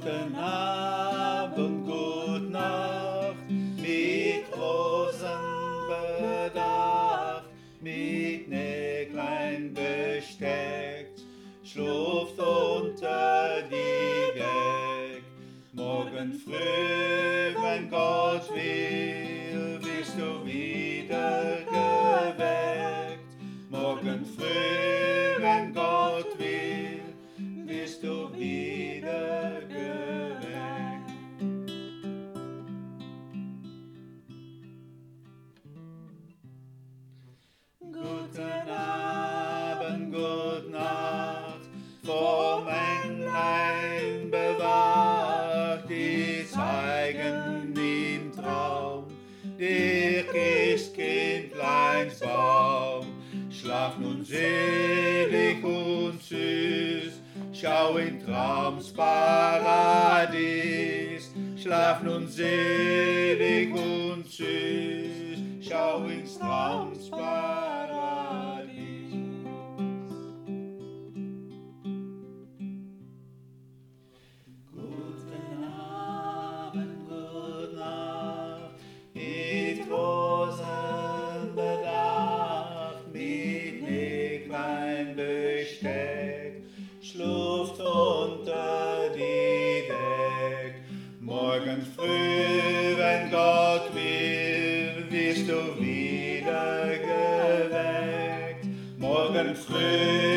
guten Abend, gute Nacht, mit großem Bedacht, mit Näglein besteckt, schluft unter die Deck. Morgen früh, wenn Gott will, bist du wieder geweckt. Morgen früh. Dir Christkindleins Baum. Schlaf nun selig und süß, schau in Traums Paradies. Schlaf nun selig und süß, schau ins Traums Paradies. Schluft unter die Deck. Morgen früh, wenn Gott will, wirst du wieder geweckt. Morgen früh,